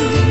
you.